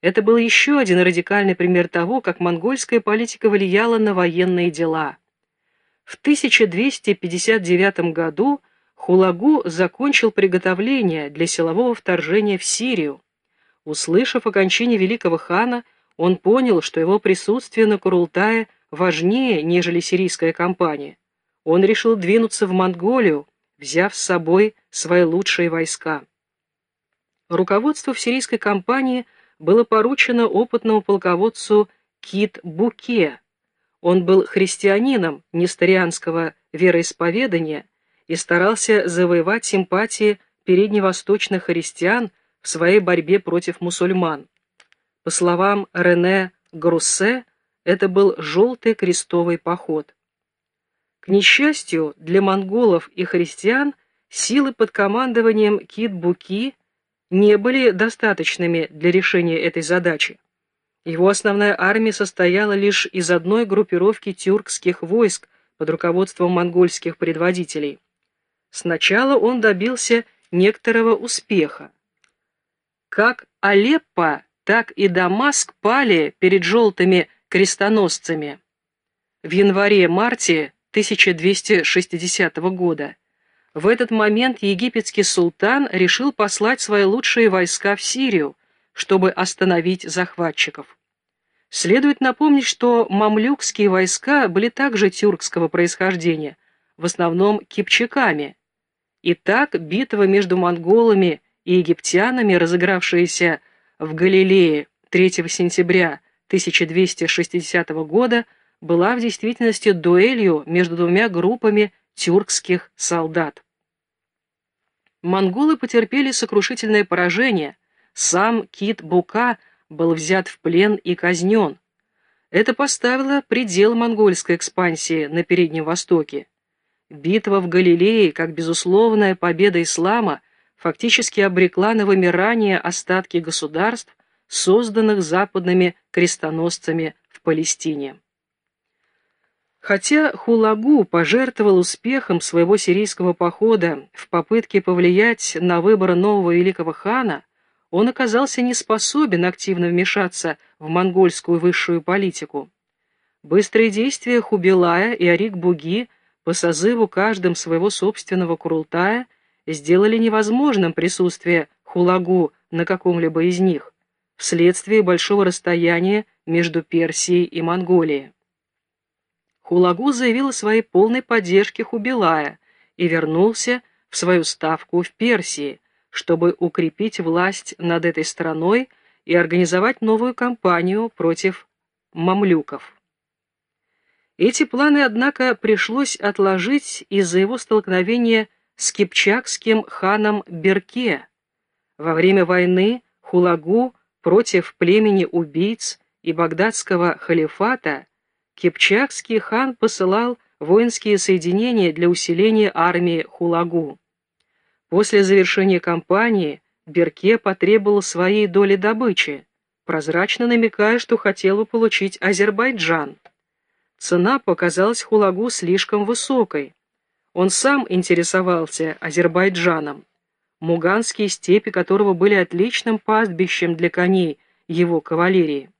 Это был еще один радикальный пример того, как монгольская политика влияла на военные дела. В 1259 году Хулагу закончил приготовление для силового вторжения в Сирию. Услышав о кончине великого хана, он понял, что его присутствие на Курултае важнее, нежели сирийская кампания. Он решил двинуться в Монголию, взяв с собой свои лучшие войска. Руководство в сирийской кампании было поручено опытному полководцу Кит Буке. Он был христианином несторианского вероисповедания и старался завоевать симпатии передневосточных христиан в своей борьбе против мусульман. По словам Рене Груссе, это был желтый крестовый поход. К несчастью для монголов и христиан, силы под командованием Кит-Буки не были достаточными для решения этой задачи. Его основная армия состояла лишь из одной группировки тюркских войск под руководством монгольских предводителей. Сначала он добился некоторого успеха. Как Алеппо, так и Дамаск пали перед желтыми крестоносцами. В январе-марте 1260 года в этот момент египетский султан решил послать свои лучшие войска в Сирию, чтобы остановить захватчиков. Следует напомнить, что мамлюкские войска были также тюркского происхождения, в основном кипчаками. Итак, битва между монголами и египтянами, разыгравшаяся в Галилее 3 сентября 1260 года, была в действительности дуэлью между двумя группами тюркских солдат. Монголы потерпели сокрушительное поражение, сам Кит Бука был взят в плен и казнен. Это поставило предел монгольской экспансии на Переднем Востоке. Битва в Галилее, как безусловная победа ислама, фактически обрекла на вымирание остатки государств, созданных западными крестоносцами в Палестине. Хотя Хулагу пожертвовал успехом своего сирийского похода в попытке повлиять на выбор нового великого хана, он оказался не способен активно вмешаться в монгольскую высшую политику. Быстрые действия Хубилая и Арик-Буги по созыву каждым своего собственного Курултая сделали невозможным присутствие Хулагу на каком-либо из них, вследствие большого расстояния между Персией и Монголией. Хулагу заявил о своей полной поддержке Хубилая и вернулся в свою ставку в Персии, чтобы укрепить власть над этой страной и организовать новую кампанию против мамлюков. Эти планы, однако, пришлось отложить из-за его столкновения с кипчакским ханом Берке. Во время войны Хулагу против племени убийц и багдадского халифата Кипчакский хан посылал воинские соединения для усиления армии Хулагу. После завершения кампании Берке потребовал своей доли добычи, прозрачно намекая, что хотел бы получить Азербайджан. Цена показалась Хулагу слишком высокой. Он сам интересовался Азербайджаном, муганские степи которого были отличным пастбищем для коней его кавалерии.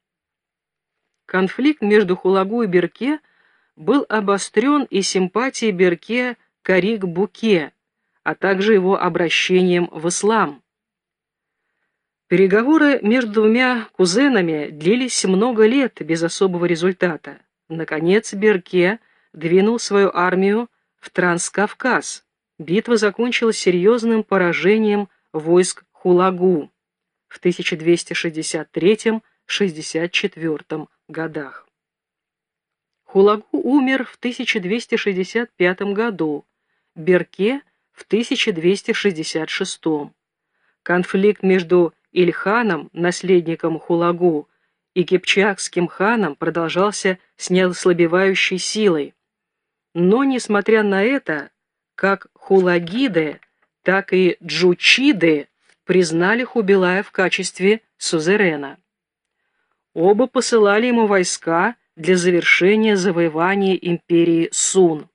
Конфликт между Хулагу и Берке был обострен и симпатией Берке к Арик-Буке, а также его обращением в ислам. Переговоры между двумя кузенами длились много лет без особого результата. Наконец Берке двинул свою армию в Транскавказ. Битва закончилась серьезным поражением войск Хулагу в 1263 1964 годах. Хулагу умер в 1265 году, Берке в 1266. Конфликт между Ильханом, наследником Хулагу, и Кипчакским ханом продолжался с неослабевающей силой. Но, несмотря на это, как Хулагиды, так и Джучиды признали Хубилая в качестве сузерена. Оба посылали ему войска для завершения завоевания империи Сун.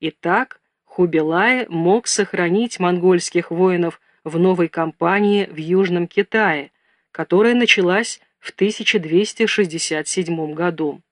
Итак, Хубилай мог сохранить монгольских воинов в новой кампании в Южном Китае, которая началась в 1267 году.